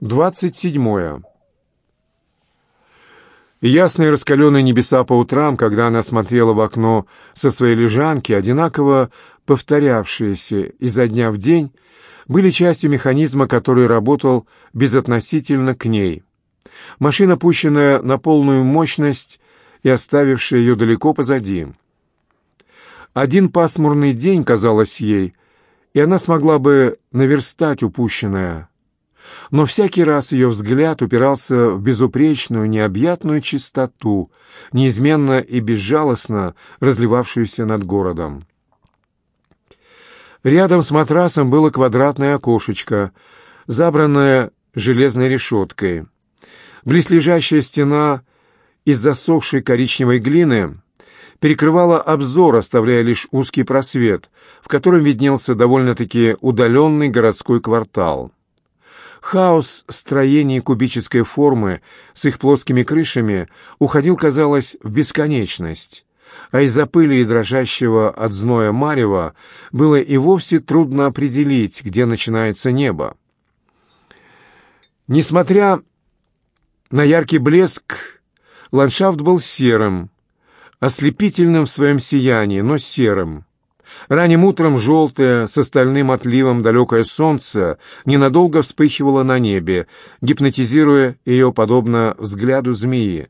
Двадцать седьмое. Ясные раскаленные небеса по утрам, когда она смотрела в окно со своей лежанки, одинаково повторявшиеся изо дня в день, были частью механизма, который работал безотносительно к ней. Машина, пущенная на полную мощность и оставившая ее далеко позади. Один пасмурный день, казалось ей, и она смогла бы наверстать упущенное. Но всякий раз ее взгляд упирался в безупречную, необъятную чистоту, неизменно и безжалостно разливавшуюся над городом. Рядом с матрасом было квадратное окошечко, забранное железной решеткой. Близлежащая стена из засохшей коричневой глины перекрывала обзор, оставляя лишь узкий просвет, в котором виднелся довольно-таки удаленный городской квартал. Хаос строений кубической формы с их плоскими крышами уходил, казалось, в бесконечность, а из-за пыли и дрожащего от зноя марева было и вовсе трудно определить, где начинается небо. Несмотря на яркий блеск, ландшафт был серым, ослепительным в своем сиянии, но серым. Ранним утром желтое, с остальным отливом далекое солнце ненадолго вспыхивало на небе, гипнотизируя ее подобно взгляду змеи.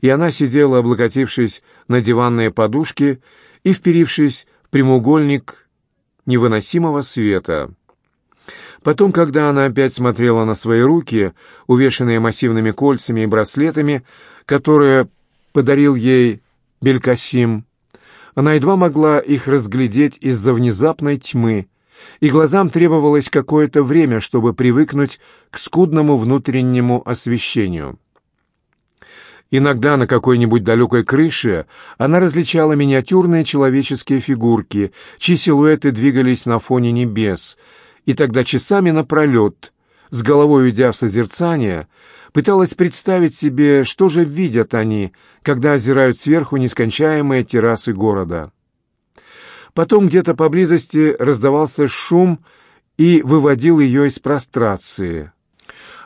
И она сидела, облокотившись на диванные подушки и вперившись в прямоугольник невыносимого света. Потом, когда она опять смотрела на свои руки, увешанные массивными кольцами и браслетами, которые подарил ей Белькасим, она едва могла их разглядеть из-за внезапной тьмы, и глазам требовалось какое-то время, чтобы привыкнуть к скудному внутреннему освещению. Иногда на какой-нибудь далекой крыше она различала миниатюрные человеческие фигурки, чьи силуэты двигались на фоне небес, и тогда часами напролет, с головой уйдя в созерцание, пыталась представить себе, что же видят они, когда озирают сверху нескончаемые террасы города. Потом где-то поблизости раздавался шум и выводил ее из прострации.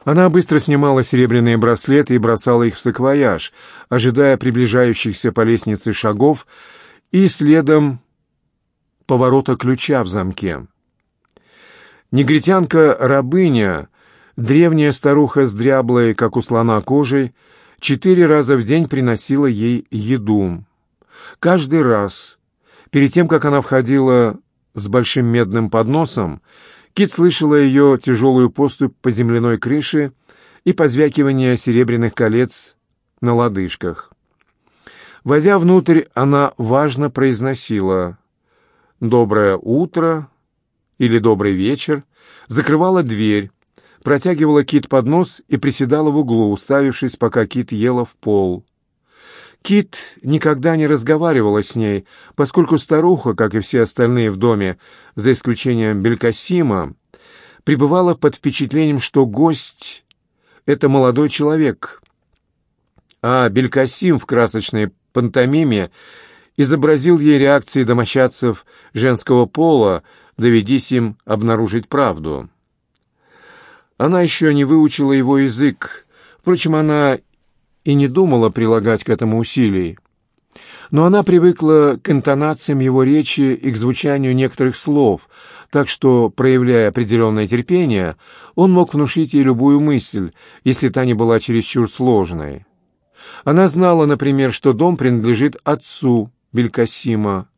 Она быстро снимала серебряные браслеты и бросала их в саквояж, ожидая приближающихся по лестнице шагов и следом поворота ключа в замке. Негритянка-рабыня Древняя старуха с дряблой, как у слона, кожей, четыре раза в день приносила ей еду. Каждый раз, перед тем, как она входила с большим медным подносом, Кит слышала ее тяжелую поступь по земляной крыше и позвякивание серебряных колец на лодыжках. Войдя внутрь, она важно произносила «Доброе утро» или «Добрый вечер», закрывала дверь, протягивала Кит поднос и приседала в углу, уставившись, пока Кит ела в пол. Кит никогда не разговаривала с ней, поскольку старуха, как и все остальные в доме, за исключением Белькасима, пребывала под впечатлением, что гость — это молодой человек. А Белькасим в красочной пантомиме изобразил ей реакции домочадцев женского пола, доведись им обнаружить правду. Она еще не выучила его язык, впрочем, она и не думала прилагать к этому усилий. Но она привыкла к интонациям его речи и к звучанию некоторых слов, так что, проявляя определенное терпение, он мог внушить ей любую мысль, если та не была чересчур сложной. Она знала, например, что дом принадлежит отцу Белькасима,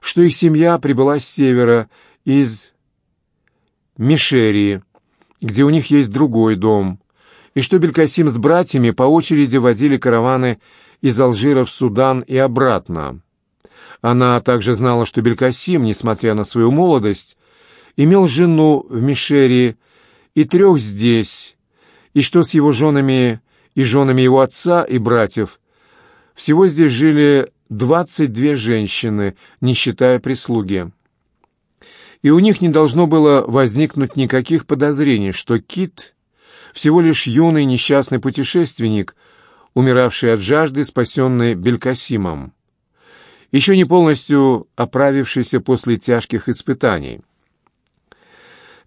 что их семья прибыла с севера, из Мишерии, где у них есть другой дом, и что Белькасим с братьями по очереди водили караваны из Алжира в Судан и обратно. Она также знала, что Белькасим, несмотря на свою молодость, имел жену в Мишерии и трех здесь, и что с его женами и женами его отца и братьев всего здесь жили двадцать две женщины, не считая прислуги и у них не должно было возникнуть никаких подозрений, что Кит всего лишь юный несчастный путешественник, умиравший от жажды, спасенный Белькасимом, еще не полностью оправившийся после тяжких испытаний.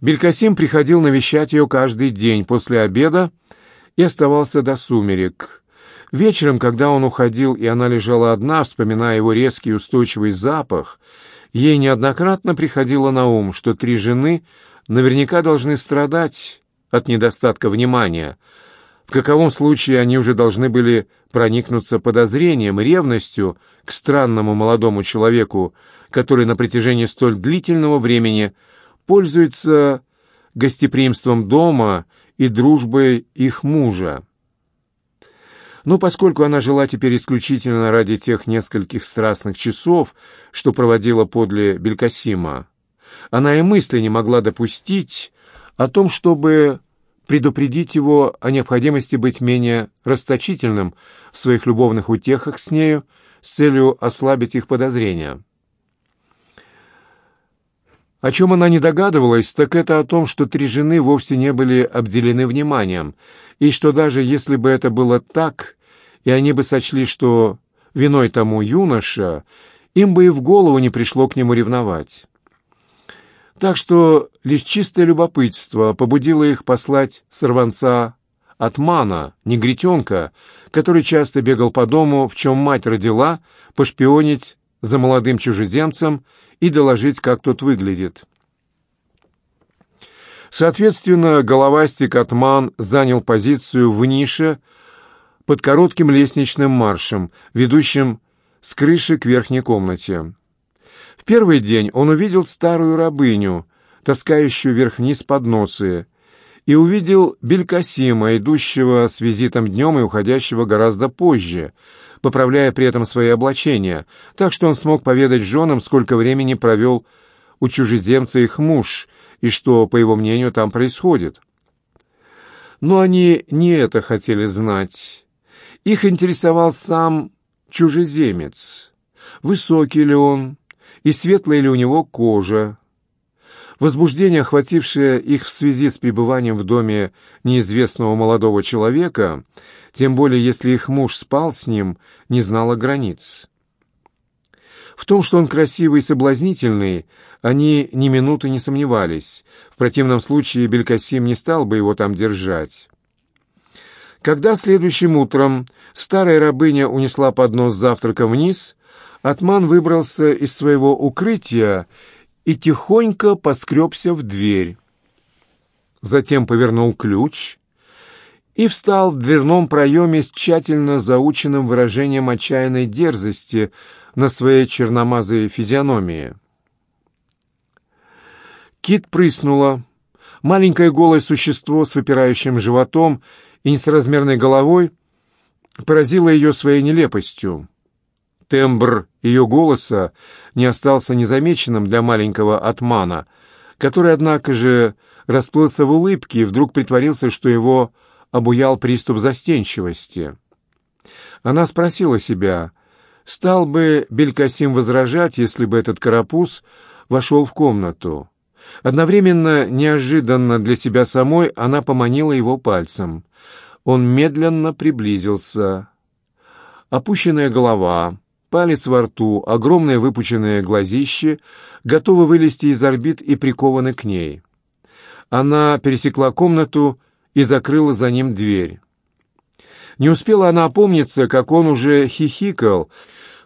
Белькасим приходил навещать ее каждый день после обеда и оставался до сумерек. Вечером, когда он уходил, и она лежала одна, вспоминая его резкий устойчивый запах, ей неоднократно приходило на ум, что три жены наверняка должны страдать от недостатка внимания. В каковом случае они уже должны были проникнуться подозрением и ревностью к странному молодому человеку, который на протяжении столь длительного времени пользуется гостеприимством дома и дружбой их мужа. Но поскольку она жила теперь исключительно ради тех нескольких страстных часов, что проводила подле Белькасима, она и мысли не могла допустить о том, чтобы предупредить его о необходимости быть менее расточительным в своих любовных утехах с нею с целью ослабить их подозрения. О чем она не догадывалась, так это о том, что три жены вовсе не были обделены вниманием, и что даже если бы это было так, и они бы сочли, что виной тому юноша, им бы и в голову не пришло к нему ревновать. Так что лишь чистое любопытство побудило их послать сорванца Атмана, негритенка, который часто бегал по дому, в чем мать родила, пошпионить за молодым чужеземцем и доложить, как тот выглядит. Соответственно, головастик Атман занял позицию в нише под коротким лестничным маршем, ведущим с крыши к верхней комнате. В первый день он увидел старую рабыню, таскающую вверх-вниз подносы, и увидел Белькасима, идущего с визитом днем и уходящего гораздо позже, поправляя при этом свои облачения, так что он смог поведать женам, сколько времени провел у чужеземца их муж, и что, по его мнению, там происходит. Но они не это хотели знать. Их интересовал сам чужеземец. Высокий ли он, и светлая ли у него кожа, Возбуждение, охватившее их в связи с пребыванием в доме неизвестного молодого человека, тем более если их муж спал с ним, не знало границ. В том, что он красивый и соблазнительный, они ни минуты не сомневались. В противном случае Белькасим не стал бы его там держать. Когда следующим утром старая рабыня унесла поднос завтрака вниз, Атман выбрался из своего укрытия и тихонько поскребся в дверь. Затем повернул ключ и встал в дверном проеме с тщательно заученным выражением отчаянной дерзости на своей черномазой физиономии. Кит прыснула. Маленькое голое существо с выпирающим животом и несоразмерной головой поразило ее своей нелепостью. Тембр ее голоса не остался незамеченным для маленького атмана, который, однако же, расплылся в улыбке и вдруг притворился, что его обуял приступ застенчивости. Она спросила себя, стал бы Белькасим возражать, если бы этот карапуз вошел в комнату. Одновременно, неожиданно для себя самой, она поманила его пальцем. Он медленно приблизился. Опущенная голова, Палец во рту, огромное выпученное глазище, готовы вылезти из орбит и прикованы к ней. Она пересекла комнату и закрыла за ним дверь. Не успела она опомниться, как он уже хихикал,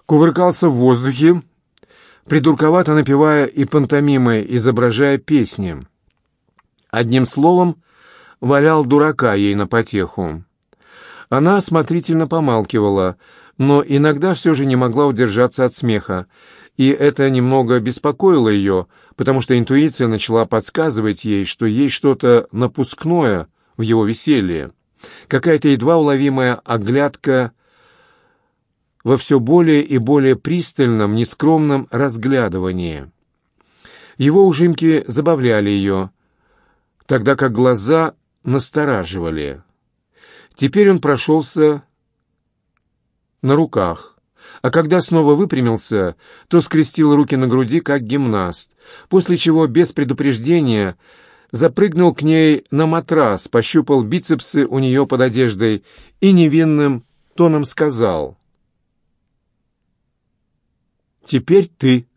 кувыркался в воздухе, придурковато напевая и пантомимой, изображая песни. Одним словом, валял дурака ей на потеху. Она осмотрительно помалкивала — но иногда все же не могла удержаться от смеха, и это немного беспокоило ее, потому что интуиция начала подсказывать ей, что есть что-то напускное в его веселье, какая-то едва уловимая оглядка во все более и более пристальном, нескромном разглядывании. Его ужимки забавляли ее, тогда как глаза настораживали. Теперь он прошелся на руках, а когда снова выпрямился, то скрестил руки на груди, как гимнаст, после чего без предупреждения запрыгнул к ней на матрас, пощупал бицепсы у нее под одеждой и невинным тоном сказал. «Теперь ты.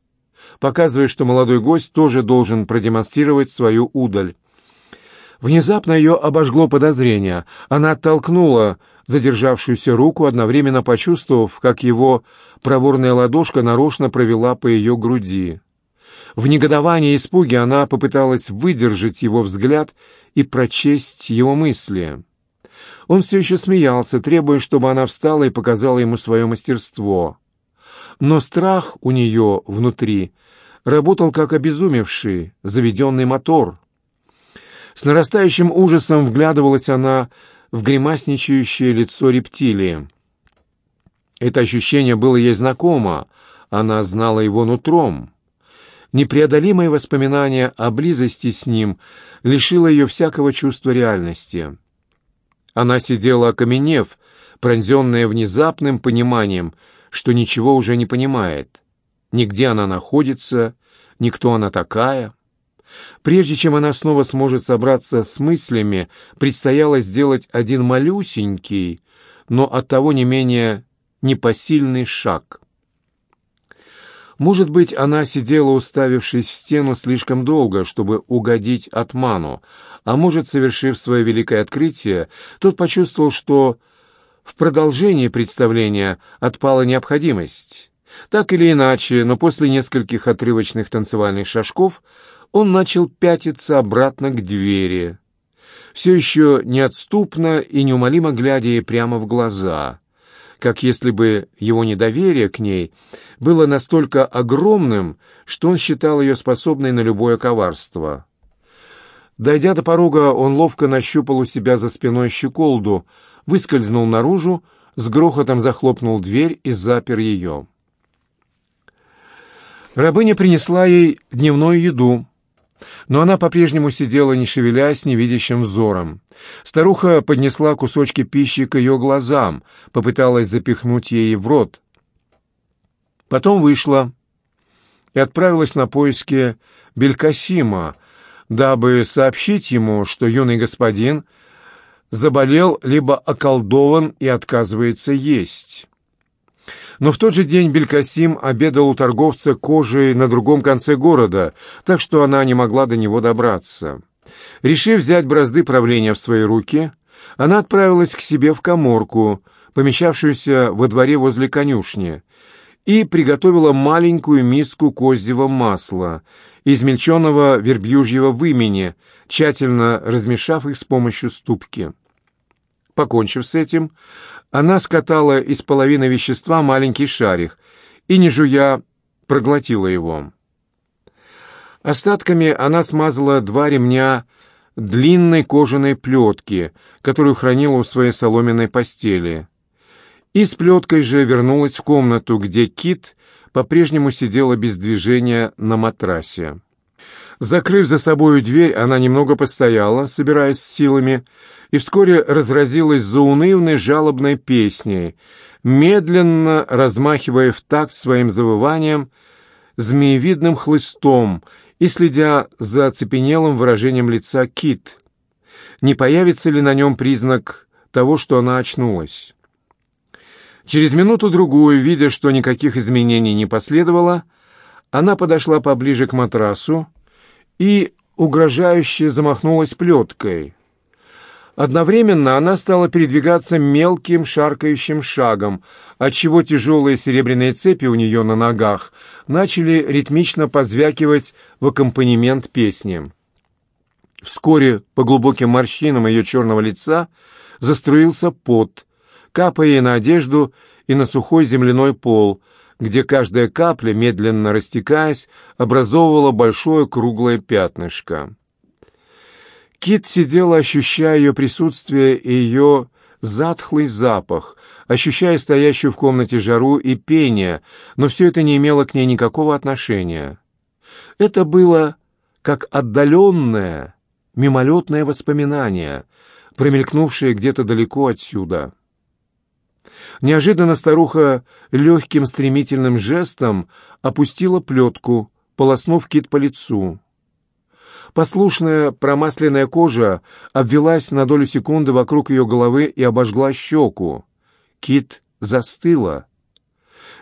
показывая, что молодой гость тоже должен продемонстрировать свою удаль. Внезапно ее обожгло подозрение. Она оттолкнула задержавшуюся руку, одновременно почувствовав, как его проворная ладошка нарочно провела по ее груди. В негодовании и испуге она попыталась выдержать его взгляд и прочесть его мысли. Он все еще смеялся, требуя, чтобы она встала и показала ему свое мастерство. Но страх у нее внутри работал как обезумевший, заведенный мотор. С нарастающим ужасом вглядывалась она в гримасничающее лицо рептилии. Это ощущение было ей знакомо, она знала его нутром. Непреодолимое воспоминание о близости с ним лишило ее всякого чувства реальности. Она сидела окаменев, пронзенная внезапным пониманием, что ничего уже не понимает. Нигде она находится, никто она такая. Прежде чем она снова сможет собраться с мыслями, предстояло сделать один малюсенький, но оттого не менее непосильный шаг — может быть, она сидела, уставившись в стену слишком долго, чтобы угодить Атману, а может, совершив свое великое открытие, тот почувствовал, что в продолжении представления отпала необходимость. Так или иначе, но после нескольких отрывочных танцевальных шажков он начал пятиться обратно к двери, все еще неотступно и неумолимо глядя ей прямо в глаза — как если бы его недоверие к ней было настолько огромным, что он считал ее способной на любое коварство. Дойдя до порога, он ловко нащупал у себя за спиной щеколду, выскользнул наружу, с грохотом захлопнул дверь и запер ее. Рабыня принесла ей дневную еду, но она по-прежнему сидела, не шевелясь, невидящим взором. Старуха поднесла кусочки пищи к ее глазам, попыталась запихнуть ей в рот. Потом вышла и отправилась на поиски Белькасима, дабы сообщить ему, что юный господин заболел либо околдован и отказывается есть. Но в тот же день Белькасим обедал у торговца кожей на другом конце города, так что она не могла до него добраться. Решив взять бразды правления в свои руки, она отправилась к себе в коморку, помещавшуюся во дворе возле конюшни, и приготовила маленькую миску козьего масла, измельченного верблюжьего вымени, тщательно размешав их с помощью ступки. Покончив с этим, она скатала из половины вещества маленький шарик и, не жуя, проглотила его. Остатками она смазала два ремня длинной кожаной плетки, которую хранила у своей соломенной постели. И с плеткой же вернулась в комнату, где Кит по-прежнему сидела без движения на матрасе. Закрыв за собою дверь, она немного постояла, собираясь с силами, и вскоре разразилась заунывной жалобной песней, медленно размахивая в такт своим завыванием змеевидным хлыстом и следя за оцепенелым выражением лица Кит. Не появится ли на нем признак того, что она очнулась? Через минуту-другую, видя, что никаких изменений не последовало, она подошла поближе к матрасу и угрожающе замахнулась плеткой — Одновременно она стала передвигаться мелким шаркающим шагом, отчего тяжелые серебряные цепи у нее на ногах начали ритмично позвякивать в аккомпанемент песни. Вскоре по глубоким морщинам ее черного лица заструился пот, капая на одежду и на сухой земляной пол, где каждая капля, медленно растекаясь, образовывала большое круглое пятнышко. Кит сидела, ощущая ее присутствие и ее затхлый запах, ощущая стоящую в комнате жару и пение, но все это не имело к ней никакого отношения. Это было как отдаленное, мимолетное воспоминание, промелькнувшее где-то далеко отсюда. Неожиданно старуха легким стремительным жестом опустила плетку, полоснув кит по лицу. Послушная промасленная кожа обвелась на долю секунды вокруг ее головы и обожгла щеку. Кит застыла.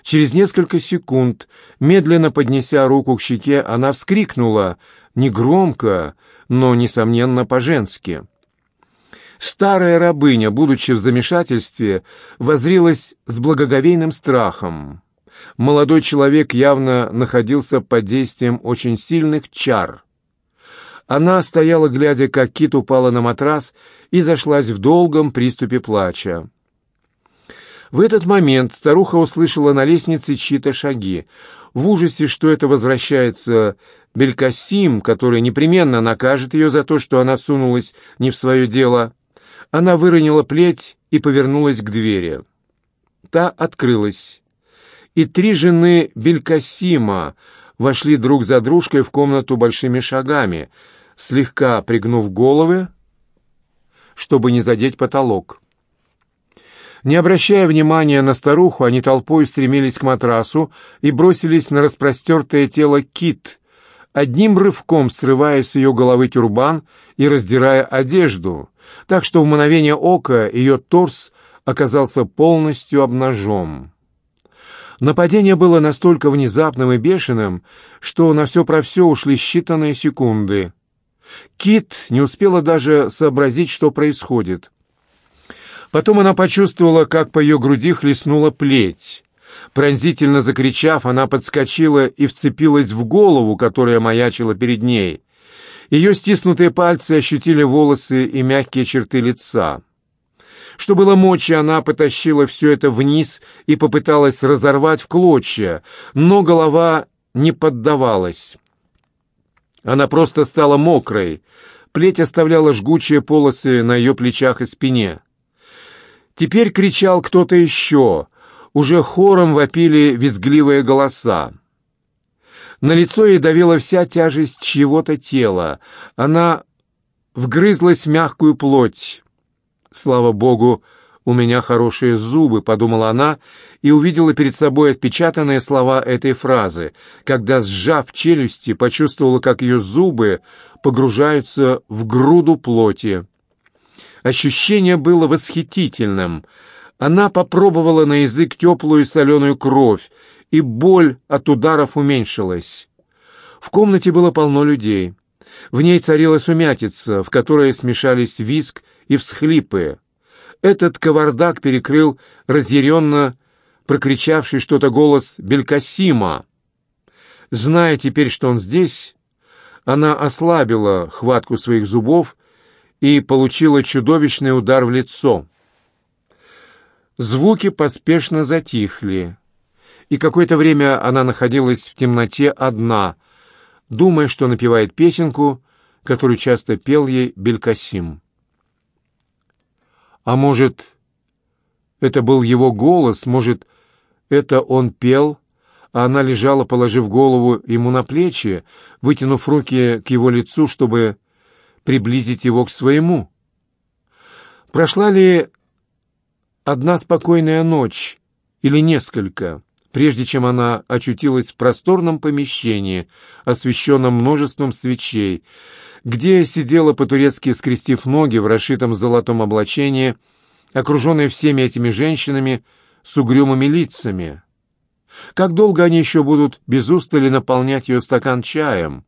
Через несколько секунд, медленно поднеся руку к щеке, она вскрикнула, негромко, но, несомненно, по-женски. Старая рабыня, будучи в замешательстве, возрилась с благоговейным страхом. Молодой человек явно находился под действием очень сильных чар. Она стояла, глядя, как кит упала на матрас и зашлась в долгом приступе плача. В этот момент старуха услышала на лестнице чьи-то шаги. В ужасе, что это возвращается Белькасим, который непременно накажет ее за то, что она сунулась не в свое дело, она выронила плеть и повернулась к двери. Та открылась, и три жены Белькасима вошли друг за дружкой в комнату большими шагами, слегка пригнув головы, чтобы не задеть потолок. Не обращая внимания на старуху, они толпой стремились к матрасу и бросились на распростертое тело кит, одним рывком срывая с ее головы тюрбан и раздирая одежду, так что в мгновение ока ее торс оказался полностью обнажен. Нападение было настолько внезапным и бешеным, что на все про все ушли считанные секунды. Кит не успела даже сообразить, что происходит. Потом она почувствовала, как по ее груди хлестнула плеть. Пронзительно закричав, она подскочила и вцепилась в голову, которая маячила перед ней. Ее стиснутые пальцы ощутили волосы и мягкие черты лица. Что было мочи, она потащила все это вниз и попыталась разорвать в клочья, но голова не поддавалась. Она просто стала мокрой. Плеть оставляла жгучие полосы на ее плечах и спине. Теперь кричал кто-то еще. Уже хором вопили визгливые голоса. На лицо ей давила вся тяжесть чьего-то тела. Она вгрызлась в мягкую плоть. Слава богу, у меня хорошие зубы, подумала она и увидела перед собой отпечатанные слова этой фразы, когда, сжав челюсти, почувствовала, как ее зубы погружаются в груду плоти. Ощущение было восхитительным. Она попробовала на язык теплую соленую кровь, и боль от ударов уменьшилась. В комнате было полно людей. В ней царила сумятица, в которой смешались виск и всхлипы. Этот кавардак перекрыл разъяренно прокричавший что-то голос Белькасима. Зная теперь, что он здесь, она ослабила хватку своих зубов и получила чудовищный удар в лицо. Звуки поспешно затихли, и какое-то время она находилась в темноте одна, думая, что напевает песенку, которую часто пел ей Белькасим. А может, это был его голос, может, это он пел, а она лежала, положив голову ему на плечи, вытянув руки к его лицу, чтобы приблизить его к своему. Прошла ли одна спокойная ночь или несколько, прежде чем она очутилась в просторном помещении, освещенном множеством свечей, где сидела по-турецки, скрестив ноги в расшитом золотом облачении, окруженная всеми этими женщинами с угрюмыми лицами. Как долго они еще будут без устали наполнять ее стакан чаем,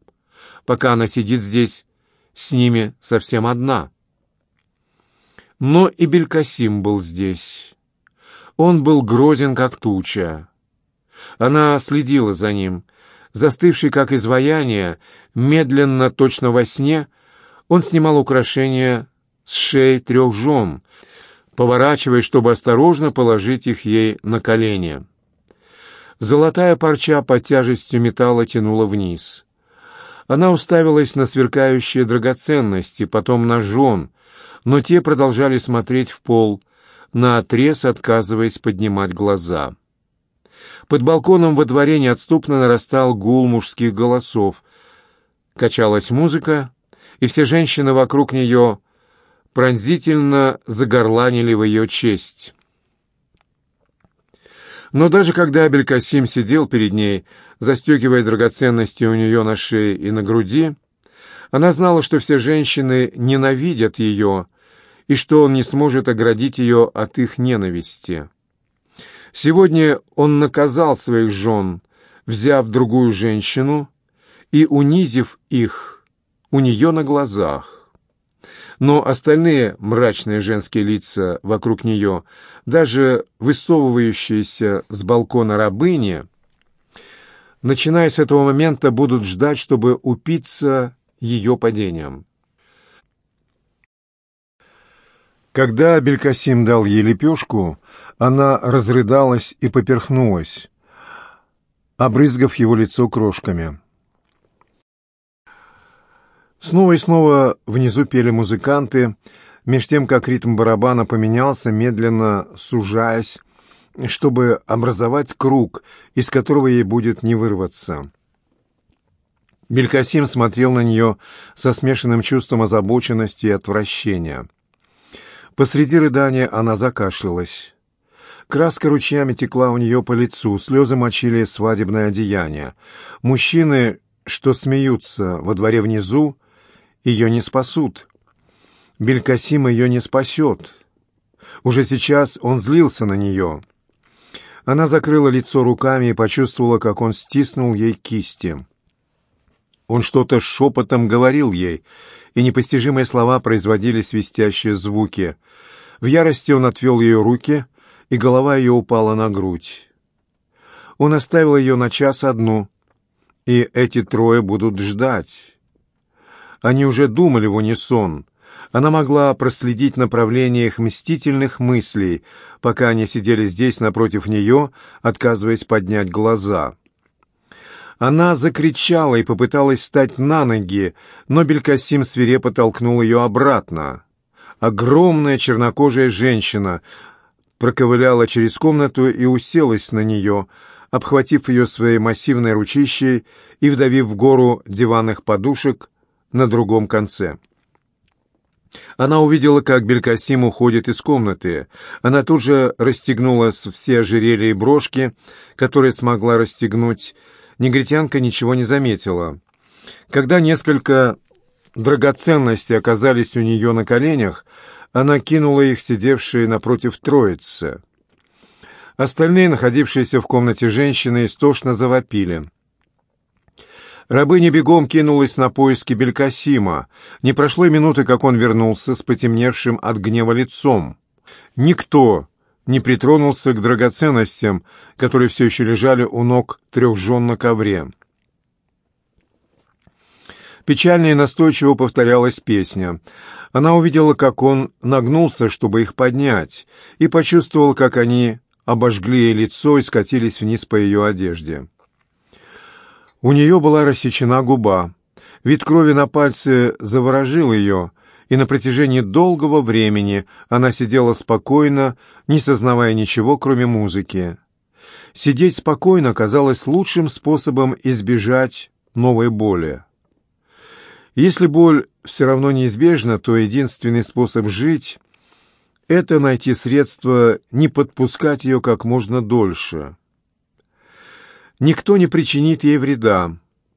пока она сидит здесь с ними совсем одна. Но и Белькасим был здесь. Он был грозен, как туча. Она следила за ним. Застывший, как изваяние, медленно, точно во сне, он снимал украшения с шеи трех жен, поворачиваясь, чтобы осторожно положить их ей на колени. Золотая парча под тяжестью металла тянула вниз. Она уставилась на сверкающие драгоценности, потом на жен, но те продолжали смотреть в пол, наотрез отказываясь поднимать глаза. Под балконом во дворе неотступно нарастал гул мужских голосов. Качалась музыка, и все женщины вокруг нее пронзительно загорланили в ее честь. Но даже когда Абелькасим сидел перед ней, застегивая драгоценности у нее на шее и на груди, она знала, что все женщины ненавидят ее и что он не сможет оградить ее от их ненависти. Сегодня он наказал своих жен, взяв другую женщину и унизив их у нее на глазах. Но остальные мрачные женские лица вокруг нее, даже высовывающиеся с балкона рабыни, начиная с этого момента, будут ждать, чтобы упиться ее падением. Когда Белькасим дал ей лепешку, она разрыдалась и поперхнулась, обрызгав его лицо крошками. Снова и снова внизу пели музыканты, меж тем, как ритм барабана поменялся, медленно сужаясь, чтобы образовать круг, из которого ей будет не вырваться. Белькасим смотрел на нее со смешанным чувством озабоченности и отвращения. Посреди рыдания она закашлялась. Краска ручьями текла у нее по лицу, слезы мочили свадебное одеяние. Мужчины, что смеются во дворе внизу, ее не спасут. Белькасим ее не спасет. Уже сейчас он злился на нее. Она закрыла лицо руками и почувствовала, как он стиснул ей кисти. Он что-то шепотом говорил ей, и непостижимые слова производили свистящие звуки. В ярости он отвел ее руки, и голова ее упала на грудь. Он оставил ее на час одну, и эти трое будут ждать. Они уже думали в унисон. Она могла проследить направление их мстительных мыслей, пока они сидели здесь напротив нее, отказываясь поднять глаза. Она закричала и попыталась встать на ноги, но Белькасим свирепо толкнул ее обратно. Огромная чернокожая женщина проковыляла через комнату и уселась на нее, обхватив ее своей массивной ручищей и вдавив в гору диванных подушек на другом конце. Она увидела, как Белькасим уходит из комнаты. Она тут же расстегнула все ожерелья и брошки, которые смогла расстегнуть, негритянка ничего не заметила. Когда несколько драгоценностей оказались у нее на коленях, она кинула их сидевшие напротив троицы. Остальные, находившиеся в комнате женщины, истошно завопили. Рабыня бегом кинулась на поиски Белькасима. Не прошло и минуты, как он вернулся с потемневшим от гнева лицом. Никто не притронулся к драгоценностям, которые все еще лежали у ног трех жен на ковре. Печально и настойчиво повторялась песня. Она увидела, как он нагнулся, чтобы их поднять, и почувствовал, как они обожгли ей лицо и скатились вниз по ее одежде. У нее была рассечена губа. Вид крови на пальце заворожил ее — и на протяжении долгого времени она сидела спокойно, не сознавая ничего, кроме музыки. Сидеть спокойно казалось лучшим способом избежать новой боли. Если боль все равно неизбежна, то единственный способ жить — это найти средства не подпускать ее как можно дольше. Никто не причинит ей вреда,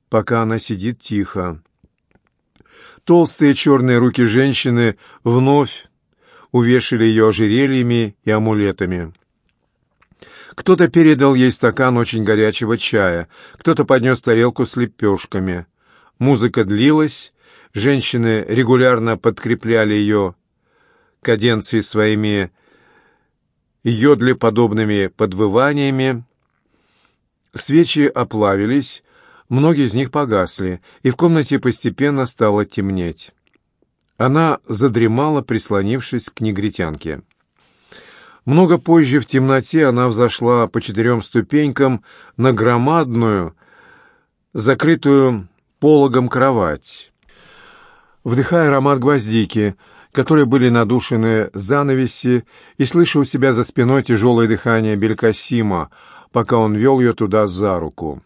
пока она сидит тихо. Толстые черные руки женщины вновь увешали ее ожерельями и амулетами. Кто-то передал ей стакан очень горячего чая, кто-то поднес тарелку с лепешками. Музыка длилась, женщины регулярно подкрепляли ее каденции своими йодлеподобными подвываниями. Свечи оплавились, Многие из них погасли, и в комнате постепенно стало темнеть. Она задремала, прислонившись к негритянке. Много позже в темноте она взошла по четырем ступенькам на громадную, закрытую пологом кровать. Вдыхая аромат гвоздики, которые были надушены занавеси, и слыша у себя за спиной тяжелое дыхание Белькасима, пока он вел ее туда за руку.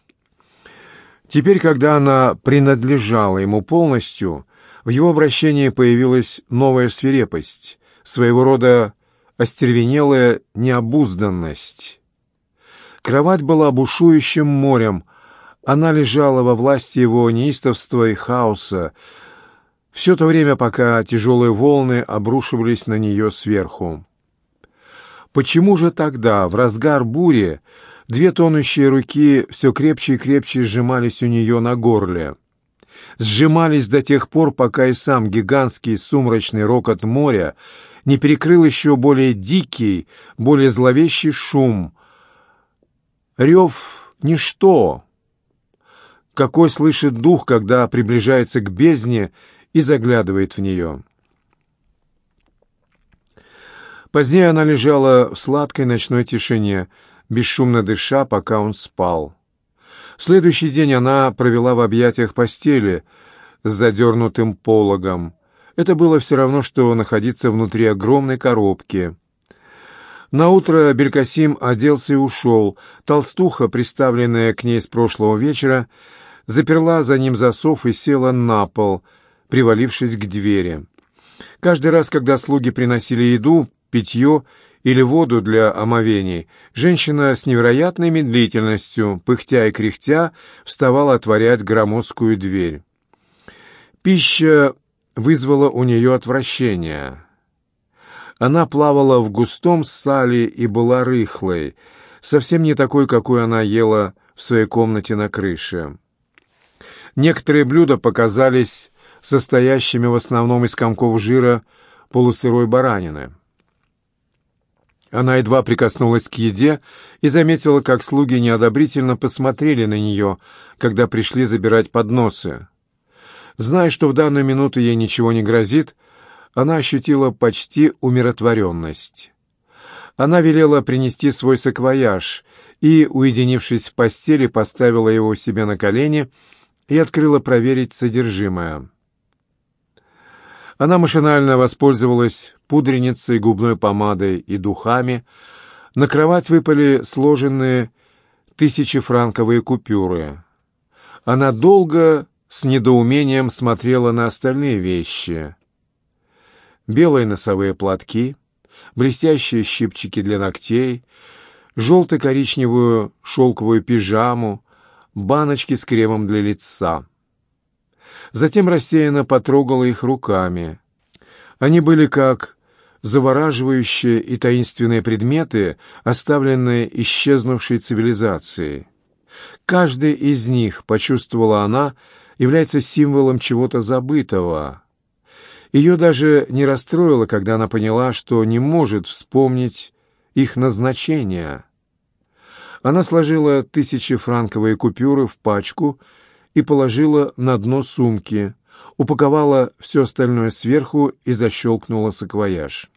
Теперь, когда она принадлежала ему полностью, в его обращении появилась новая свирепость, своего рода остервенелая необузданность. Кровать была бушующим морем, она лежала во власти его неистовства и хаоса, все то время, пока тяжелые волны обрушивались на нее сверху. Почему же тогда, в разгар бури, две тонущие руки все крепче и крепче сжимались у нее на горле? Сжимались до тех пор, пока и сам гигантский сумрачный рокот моря не перекрыл еще более дикий, более зловещий шум. Рев — ничто. Какой слышит дух, когда приближается к бездне и заглядывает в нее. Позднее она лежала в сладкой ночной тишине, бесшумно дыша, пока он спал. Следующий день она провела в объятиях постели с задернутым пологом. Это было все равно, что находиться внутри огромной коробки. Наутро Белькасим оделся и ушел. Толстуха, приставленная к ней с прошлого вечера, заперла за ним засов и села на пол, привалившись к двери. Каждый раз, когда слуги приносили еду, питье или воду для омовений, женщина с невероятной медлительностью, пыхтя и кряхтя, вставала отворять громоздкую дверь. Пища вызвала у нее отвращение. Она плавала в густом сале и была рыхлой, совсем не такой, какой она ела в своей комнате на крыше. Некоторые блюда показались состоящими в основном из комков жира полусырой баранины. Она едва прикоснулась к еде и заметила, как слуги неодобрительно посмотрели на нее, когда пришли забирать подносы. Зная, что в данную минуту ей ничего не грозит, она ощутила почти умиротворенность. Она велела принести свой саквояж и, уединившись в постели, поставила его себе на колени и открыла проверить содержимое. Она машинально воспользовалась пудреницей, губной помадой и духами. На кровать выпали сложенные тысячефранковые купюры. Она долго с недоумением смотрела на остальные вещи. Белые носовые платки, блестящие щипчики для ногтей, желто-коричневую шелковую пижаму, баночки с кремом для лица — затем рассеянно потрогала их руками. Они были как завораживающие и таинственные предметы, оставленные исчезнувшей цивилизацией. Каждый из них, почувствовала она, является символом чего-то забытого. Ее даже не расстроило, когда она поняла, что не может вспомнить их назначение. Она сложила тысячи франковые купюры в пачку и положила на дно сумки, упаковала все остальное сверху и защелкнула саквояж.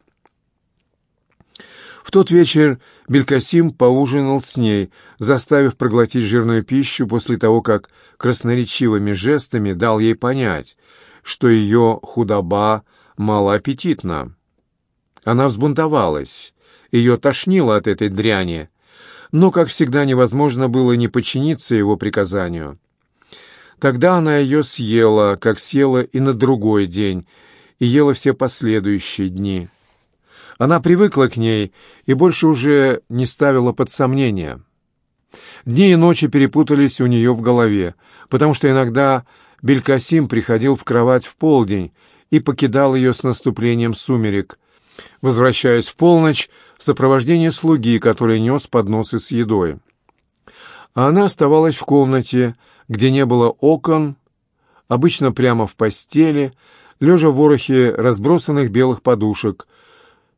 В тот вечер Белькасим поужинал с ней, заставив проглотить жирную пищу после того, как красноречивыми жестами дал ей понять, что ее худоба малоаппетитна. Она взбунтовалась, ее тошнило от этой дряни, но, как всегда, невозможно было не подчиниться его приказанию. Тогда она ее съела, как съела и на другой день, и ела все последующие дни. Она привыкла к ней и больше уже не ставила под сомнение. Дни и ночи перепутались у нее в голове, потому что иногда Белькасим приходил в кровать в полдень и покидал ее с наступлением сумерек, возвращаясь в полночь в сопровождении слуги, который нес подносы с едой. А она оставалась в комнате, где не было окон, обычно прямо в постели, лежа в ворохе разбросанных белых подушек,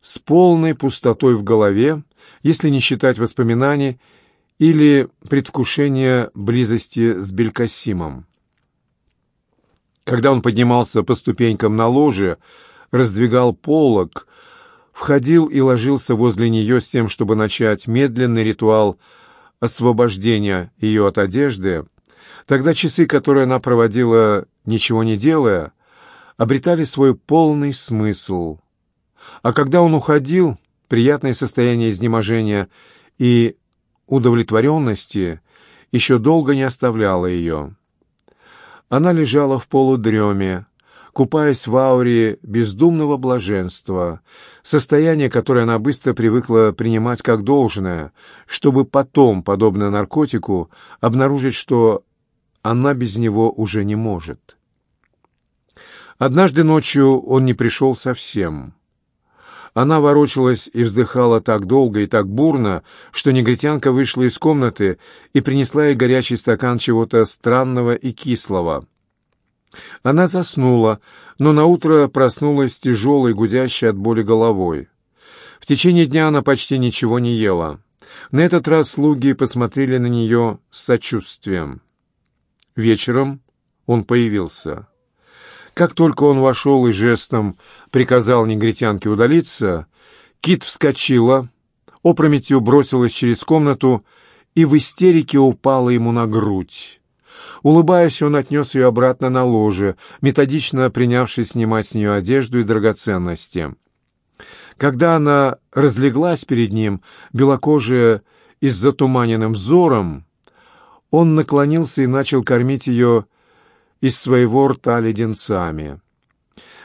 с полной пустотой в голове, если не считать воспоминаний или предвкушения близости с Белькасимом. Когда он поднимался по ступенькам на ложе, раздвигал полог, входил и ложился возле нее с тем, чтобы начать медленный ритуал освобождения ее от одежды, Тогда часы, которые она проводила, ничего не делая, обретали свой полный смысл. А когда он уходил, приятное состояние изнеможения и удовлетворенности еще долго не оставляло ее. Она лежала в полудреме, купаясь в ауре бездумного блаженства, состояние, которое она быстро привыкла принимать как должное, чтобы потом, подобно наркотику, обнаружить, что она без него уже не может. Однажды ночью он не пришел совсем. Она ворочалась и вздыхала так долго и так бурно, что негритянка вышла из комнаты и принесла ей горячий стакан чего-то странного и кислого. Она заснула, но наутро проснулась тяжелой, гудящей от боли головой. В течение дня она почти ничего не ела. На этот раз слуги посмотрели на нее с сочувствием. Вечером он появился. Как только он вошел и жестом приказал негритянке удалиться, Кит вскочила, опрометью бросилась через комнату и в истерике упала ему на грудь. Улыбаясь, он отнес ее обратно на ложе, методично принявшись снимать с нее одежду и драгоценности. Когда она разлеглась перед ним, белокожая и с затуманенным взором, он наклонился и начал кормить ее из своего рта леденцами.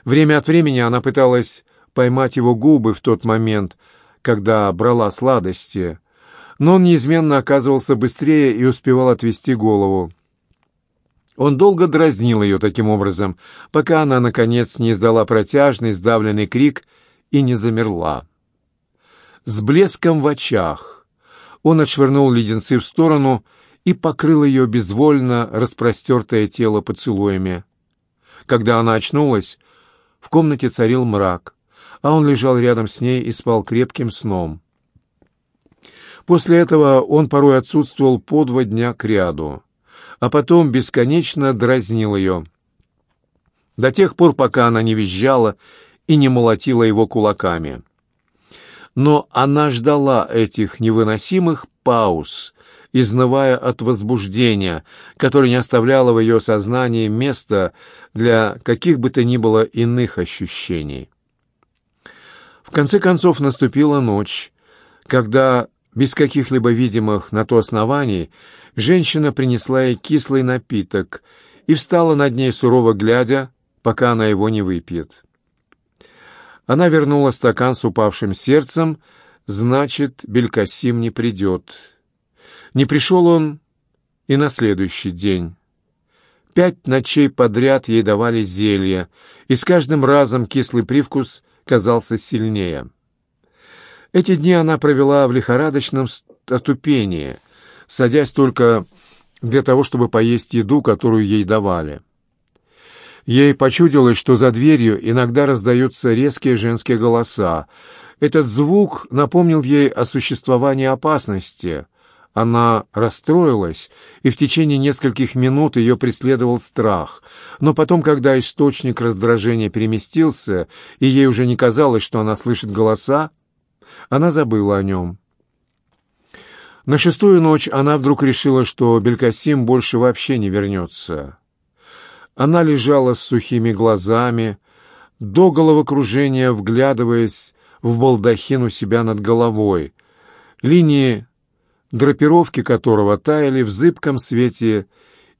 Время от времени она пыталась поймать его губы в тот момент, когда брала сладости, но он неизменно оказывался быстрее и успевал отвести голову. Он долго дразнил ее таким образом, пока она, наконец, не издала протяжный, сдавленный крик и не замерла. С блеском в очах он отшвырнул леденцы в сторону и покрыл ее безвольно распростертое тело поцелуями. Когда она очнулась, в комнате царил мрак, а он лежал рядом с ней и спал крепким сном. После этого он порой отсутствовал по два дня кряду, а потом бесконечно дразнил ее. До тех пор, пока она не визжала и не молотила его кулаками. Но она ждала этих невыносимых пауз, изнывая от возбуждения, которое не оставляло в ее сознании места для каких бы то ни было иных ощущений. В конце концов наступила ночь, когда, без каких-либо видимых на то оснований, женщина принесла ей кислый напиток и встала над ней сурово глядя, пока она его не выпьет. Она вернула стакан с упавшим сердцем, значит, Белькасим не придет. Не пришел он и на следующий день. Пять ночей подряд ей давали зелье, и с каждым разом кислый привкус казался сильнее. Эти дни она провела в лихорадочном отупении, садясь только для того, чтобы поесть еду, которую ей давали. Ей почудилось, что за дверью иногда раздаются резкие женские голоса. Этот звук напомнил ей о существовании опасности, она расстроилась, и в течение нескольких минут ее преследовал страх. Но потом, когда источник раздражения переместился, и ей уже не казалось, что она слышит голоса, она забыла о нем. На шестую ночь она вдруг решила, что Белькасим больше вообще не вернется. Она лежала с сухими глазами, до головокружения вглядываясь в балдахин у себя над головой. Линии драпировки которого таяли в зыбком свете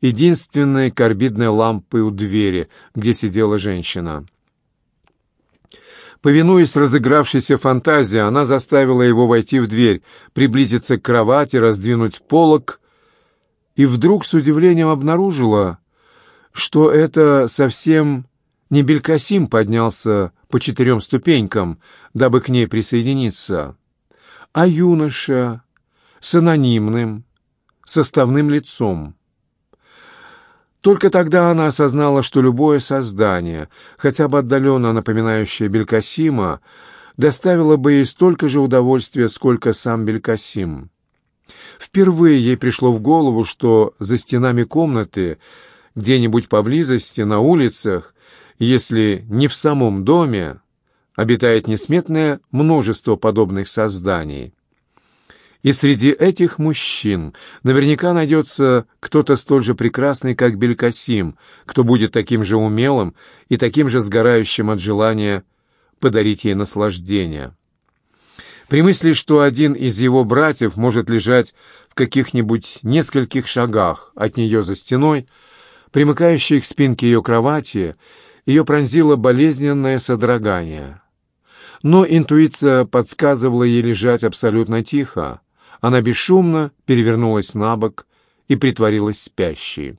единственной карбидной лампы у двери, где сидела женщина. Повинуясь разыгравшейся фантазии, она заставила его войти в дверь, приблизиться к кровати, раздвинуть полог, и вдруг с удивлением обнаружила, что это совсем не Белькасим поднялся по четырем ступенькам, дабы к ней присоединиться, а юноша, с анонимным, составным лицом. Только тогда она осознала, что любое создание, хотя бы отдаленно напоминающее Белькасима, доставило бы ей столько же удовольствия, сколько сам Белькасим. Впервые ей пришло в голову, что за стенами комнаты, где-нибудь поблизости, на улицах, если не в самом доме, обитает несметное множество подобных созданий. И среди этих мужчин наверняка найдется кто-то столь же прекрасный, как Белькасим, кто будет таким же умелым и таким же сгорающим от желания подарить ей наслаждение. При мысли, что один из его братьев может лежать в каких-нибудь нескольких шагах от нее за стеной, примыкающей к спинке ее кровати, ее пронзило болезненное содрогание. Но интуиция подсказывала ей лежать абсолютно тихо, она бесшумно перевернулась на бок и притворилась спящей.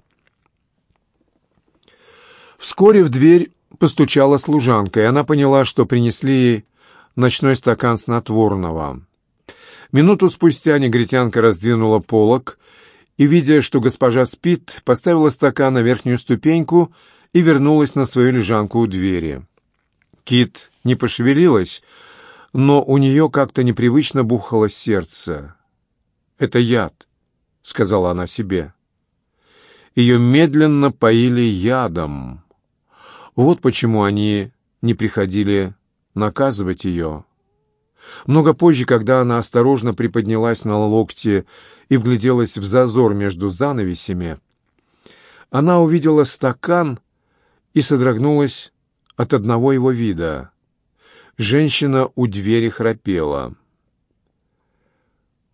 Вскоре в дверь постучала служанка, и она поняла, что принесли ей ночной стакан снотворного. Минуту спустя негритянка раздвинула полок и, видя, что госпожа спит, поставила стакан на верхнюю ступеньку и вернулась на свою лежанку у двери. Кит не пошевелилась, но у нее как-то непривычно бухало сердце. «Это яд», — сказала она себе. Ее медленно поили ядом. Вот почему они не приходили наказывать ее. Много позже, когда она осторожно приподнялась на локте и вгляделась в зазор между занавесями, она увидела стакан и содрогнулась от одного его вида. Женщина у двери храпела.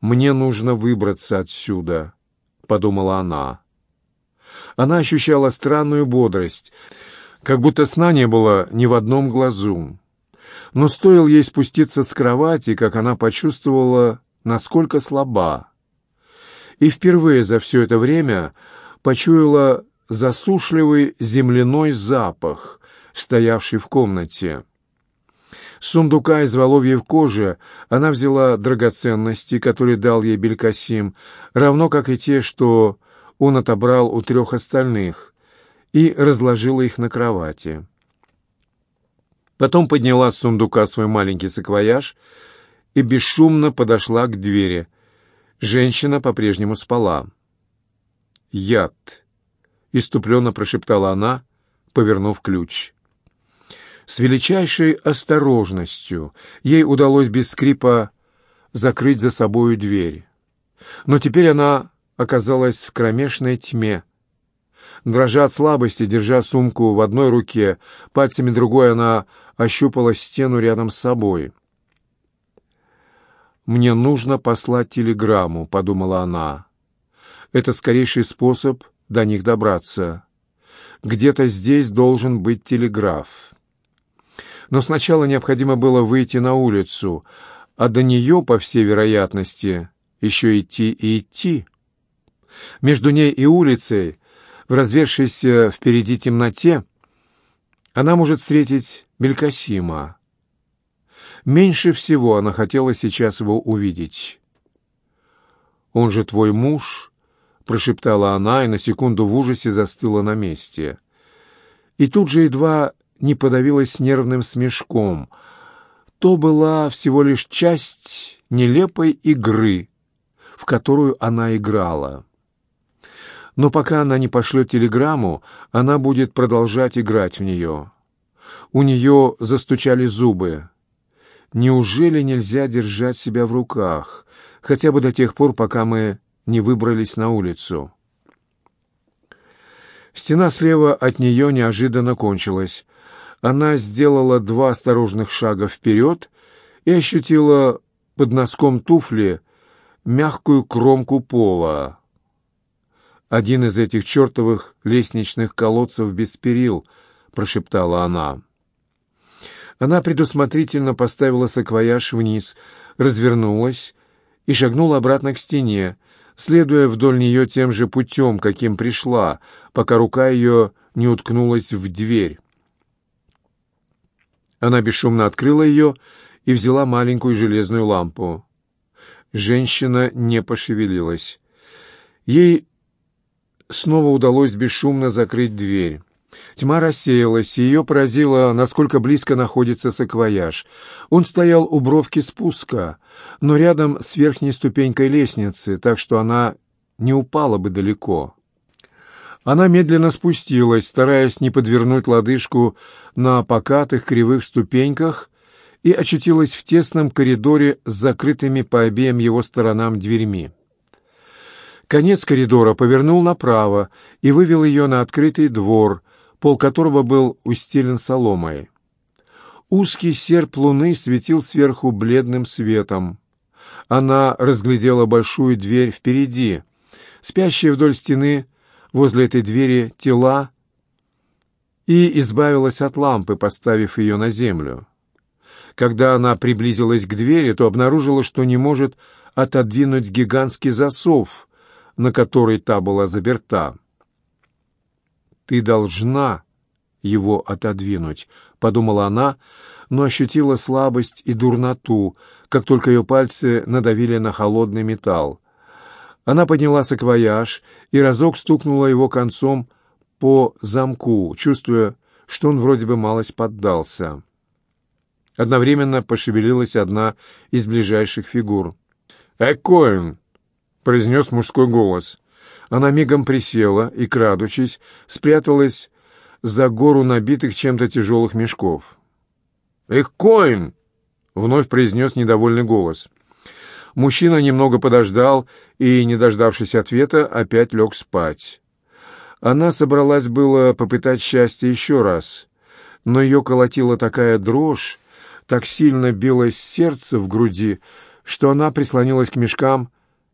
«Мне нужно выбраться отсюда», — подумала она. Она ощущала странную бодрость, как будто сна не было ни в одном глазу. Но стоило ей спуститься с кровати, как она почувствовала, насколько слаба. И впервые за все это время почуяла засушливый земляной запах, стоявший в комнате. С сундука из воловьей кожи она взяла драгоценности, которые дал ей Белькасим, равно как и те, что он отобрал у трех остальных, и разложила их на кровати. Потом подняла с сундука свой маленький саквояж и бесшумно подошла к двери. Женщина по-прежнему спала. «Яд!» — иступленно прошептала она, повернув ключ. С величайшей осторожностью ей удалось без скрипа закрыть за собою дверь. Но теперь она оказалась в кромешной тьме. Дрожа от слабости, держа сумку в одной руке, пальцами другой она ощупала стену рядом с собой. «Мне нужно послать телеграмму», — подумала она. «Это скорейший способ до них добраться. Где-то здесь должен быть телеграф». Но сначала необходимо было выйти на улицу, а до нее, по всей вероятности, еще идти и идти. Между ней и улицей, в развершейся впереди темноте, она может встретить Белькасима. Меньше всего она хотела сейчас его увидеть. «Он же твой муж», — прошептала она и на секунду в ужасе застыла на месте. И тут же едва не подавилась нервным смешком. То была всего лишь часть нелепой игры, в которую она играла. Но пока она не пошлет телеграмму, она будет продолжать играть в нее. У нее застучали зубы. Неужели нельзя держать себя в руках, хотя бы до тех пор, пока мы не выбрались на улицу? Стена слева от нее неожиданно кончилась. Она сделала два осторожных шага вперед и ощутила под носком туфли мягкую кромку пола. «Один из этих чертовых лестничных колодцев без перил», — прошептала она. Она предусмотрительно поставила саквояж вниз, развернулась и шагнула обратно к стене, следуя вдоль нее тем же путем, каким пришла, пока рука ее не уткнулась в дверь. Она бесшумно открыла ее и взяла маленькую железную лампу. Женщина не пошевелилась. Ей снова удалось бесшумно закрыть дверь. Тьма рассеялась, и ее поразило, насколько близко находится саквояж. Он стоял у бровки спуска, но рядом с верхней ступенькой лестницы, так что она не упала бы далеко. Она медленно спустилась, стараясь не подвернуть лодыжку на покатых кривых ступеньках, и очутилась в тесном коридоре с закрытыми по обеим его сторонам дверьми. Конец коридора повернул направо и вывел ее на открытый двор, пол которого был устелен соломой. Узкий серп луны светил сверху бледным светом. Она разглядела большую дверь впереди. Спящие вдоль стены возле этой двери тела и избавилась от лампы, поставив ее на землю. Когда она приблизилась к двери, то обнаружила, что не может отодвинуть гигантский засов, на который та была заперта. «Ты должна его отодвинуть», — подумала она, но ощутила слабость и дурноту, как только ее пальцы надавили на холодный металл. Она подняла саквояж и разок стукнула его концом по замку, чувствуя, что он вроде бы малость поддался. Одновременно пошевелилась одна из ближайших фигур. «Экоин!» — произнес мужской голос. Она мигом присела и, крадучись, спряталась за гору набитых чем-то тяжелых мешков. «Экоин!» — вновь произнес недовольный голос. Мужчина немного подождал и, не дождавшись ответа, опять лег спать. Она собралась было попытать счастье еще раз, но ее колотила такая дрожь, так сильно билось сердце в груди, что она прислонилась к мешкам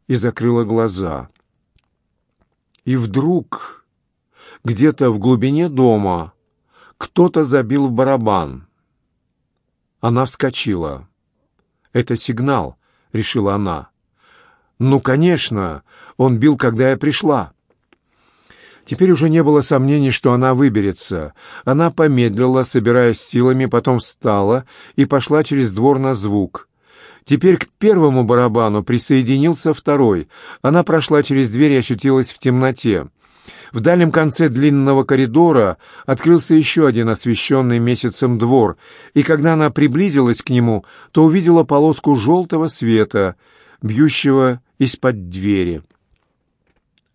и закрыла глаза. И вдруг где-то в глубине дома кто-то забил в барабан. Она вскочила. «Это сигнал», — решила она. «Ну, конечно, он бил, когда я пришла». Теперь уже не было сомнений, что она выберется. Она помедлила, собираясь силами, потом встала и пошла через двор на звук. Теперь к первому барабану присоединился второй. Она прошла через дверь и ощутилась в темноте. В дальнем конце длинного коридора открылся еще один освещенный месяцем двор, и когда она приблизилась к нему, то увидела полоску желтого света, бьющего из-под двери.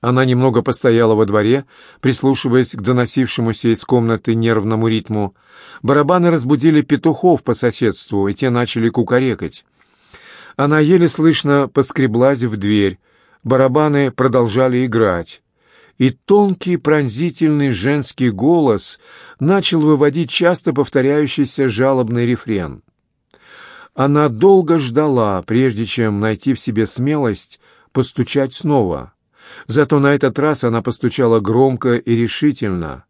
Она немного постояла во дворе, прислушиваясь к доносившемуся из комнаты нервному ритму. Барабаны разбудили петухов по соседству, и те начали кукарекать. Она еле слышно поскреблась в дверь. Барабаны продолжали играть. И тонкий пронзительный женский голос начал выводить часто повторяющийся жалобный рефрен. Она долго ждала, прежде чем найти в себе смелость постучать снова. Зато на этот раз она постучала громко и решительно.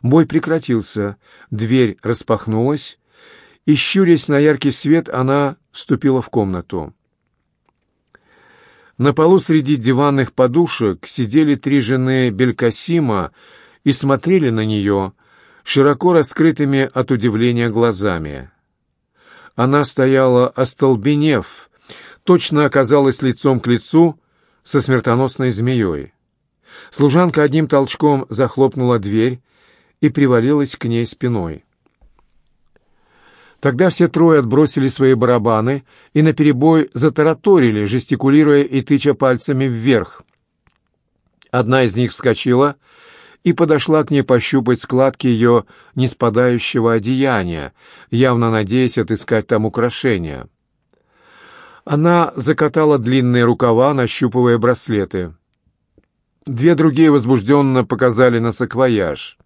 Бой прекратился, дверь распахнулась, и, щурясь на яркий свет, она вступила в комнату. На полу среди диванных подушек сидели три жены Белькасима и смотрели на нее широко раскрытыми от удивления глазами. Она стояла остолбенев, точно оказалась лицом к лицу со смертоносной змеей. Служанка одним толчком захлопнула дверь и привалилась к ней спиной. Тогда все трое отбросили свои барабаны и наперебой затараторили, жестикулируя и тыча пальцами вверх. Одна из них вскочила и подошла к ней пощупать складки ее неспадающего одеяния, явно надеясь отыскать там украшения. Она закатала длинные рукава, нащупывая браслеты. Две другие возбужденно показали на саквояж.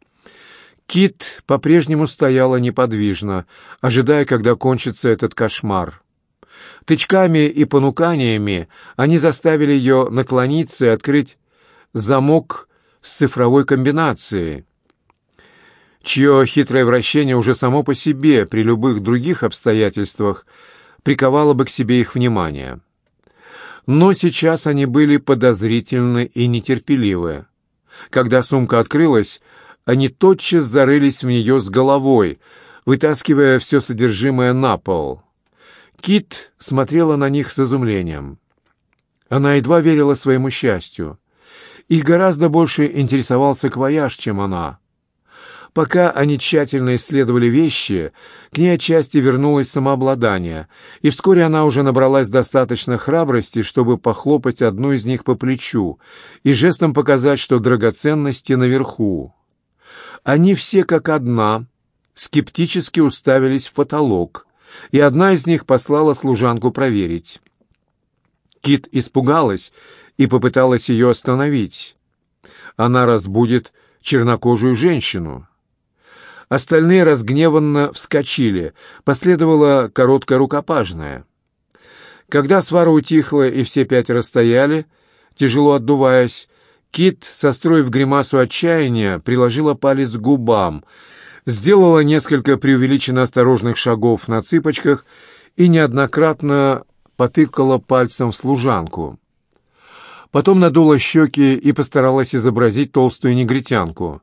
Кит по-прежнему стояла неподвижно, ожидая, когда кончится этот кошмар. Тычками и понуканиями они заставили ее наклониться и открыть замок с цифровой комбинацией, чье хитрое вращение уже само по себе при любых других обстоятельствах приковало бы к себе их внимание. Но сейчас они были подозрительны и нетерпеливы. Когда сумка открылась, они тотчас зарылись в нее с головой, вытаскивая все содержимое на пол. Кит смотрела на них с изумлением. Она едва верила своему счастью. Их гораздо больше интересовался квояж, чем она. Пока они тщательно исследовали вещи, к ней отчасти вернулось самообладание, и вскоре она уже набралась достаточно храбрости, чтобы похлопать одну из них по плечу и жестом показать, что драгоценности наверху. Они все как одна скептически уставились в потолок, и одна из них послала служанку проверить. Кит испугалась и попыталась ее остановить. Она разбудит чернокожую женщину. Остальные разгневанно вскочили, последовала короткая рукопажная. Когда свара утихла и все пятеро стояли, тяжело отдуваясь, Кит, состроив гримасу отчаяния, приложила палец к губам, сделала несколько преувеличенно осторожных шагов на цыпочках и неоднократно потыкала пальцем в служанку. Потом надула щеки и постаралась изобразить толстую негритянку.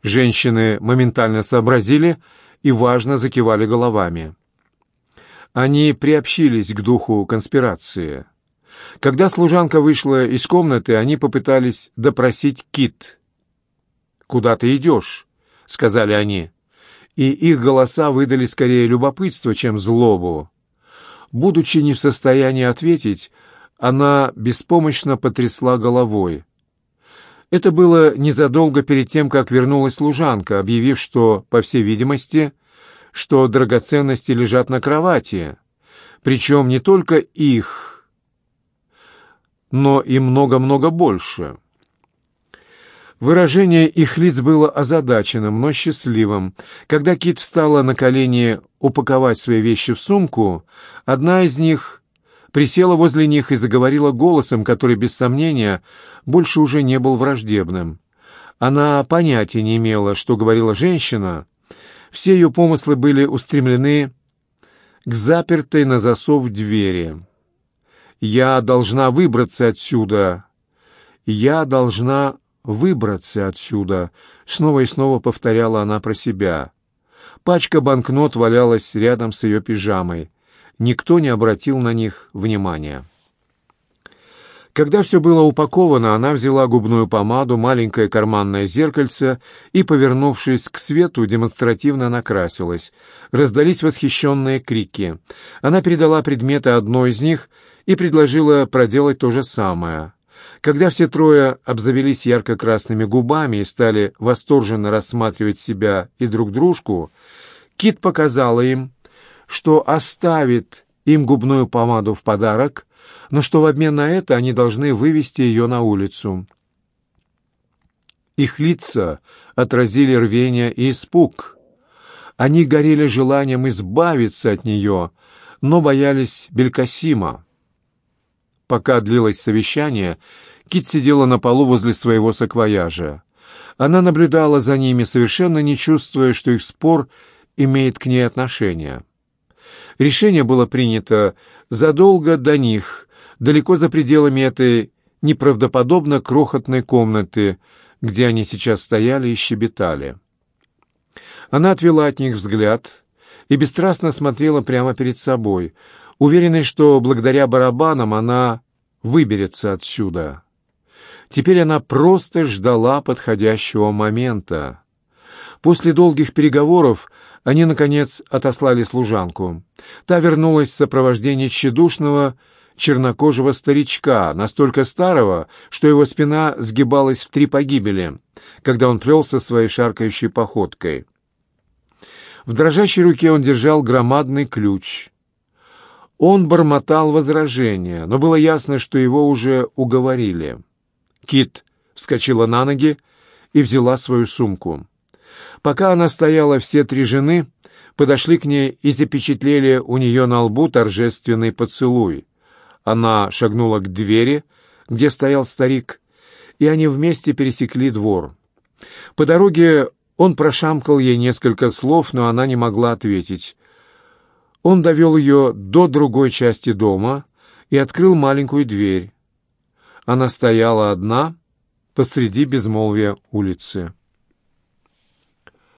Женщины моментально сообразили и важно закивали головами. Они приобщились к духу конспирации. Когда служанка вышла из комнаты, они попытались допросить Кит. «Куда ты идешь?» — сказали они. И их голоса выдали скорее любопытство, чем злобу. Будучи не в состоянии ответить, она беспомощно потрясла головой. Это было незадолго перед тем, как вернулась служанка, объявив, что, по всей видимости, что драгоценности лежат на кровати, причем не только их, но и много-много больше. Выражение их лиц было озадаченным, но счастливым. Когда Кит встала на колени упаковать свои вещи в сумку, одна из них присела возле них и заговорила голосом, который, без сомнения, больше уже не был враждебным. Она понятия не имела, что говорила женщина. Все ее помыслы были устремлены к запертой на засов двери. «Я должна выбраться отсюда. Я должна выбраться отсюда», — снова и снова повторяла она про себя. Пачка банкнот валялась рядом с ее пижамой. Никто не обратил на них внимания. Когда все было упаковано, она взяла губную помаду, маленькое карманное зеркальце и, повернувшись к свету, демонстративно накрасилась. Раздались восхищенные крики. Она передала предметы одной из них и предложила проделать то же самое. Когда все трое обзавелись ярко-красными губами и стали восторженно рассматривать себя и друг дружку, Кит показала им, что оставит им губную помаду в подарок, но что в обмен на это они должны вывести ее на улицу. Их лица отразили рвение и испуг. Они горели желанием избавиться от нее, но боялись Белькасима. Пока длилось совещание, Кит сидела на полу возле своего саквояжа. Она наблюдала за ними, совершенно не чувствуя, что их спор имеет к ней отношение. Решение было принято задолго до них, далеко за пределами этой неправдоподобно крохотной комнаты, где они сейчас стояли и щебетали. Она отвела от них взгляд и бесстрастно смотрела прямо перед собой, уверенной, что благодаря барабанам она выберется отсюда. Теперь она просто ждала подходящего момента. После долгих переговоров они, наконец, отослали служанку. Та вернулась в сопровождении тщедушного, чернокожего старичка, настолько старого, что его спина сгибалась в три погибели, когда он плелся своей шаркающей походкой. В дрожащей руке он держал громадный ключ. Он бормотал возражения, но было ясно, что его уже уговорили. Кит вскочила на ноги и взяла свою сумку. Пока она стояла, все три жены подошли к ней и запечатлели у нее на лбу торжественный поцелуй. Она шагнула к двери, где стоял старик, и они вместе пересекли двор. По дороге он прошамкал ей несколько слов, но она не могла ответить. Он довел ее до другой части дома и открыл маленькую дверь. Она стояла одна посреди безмолвия улицы.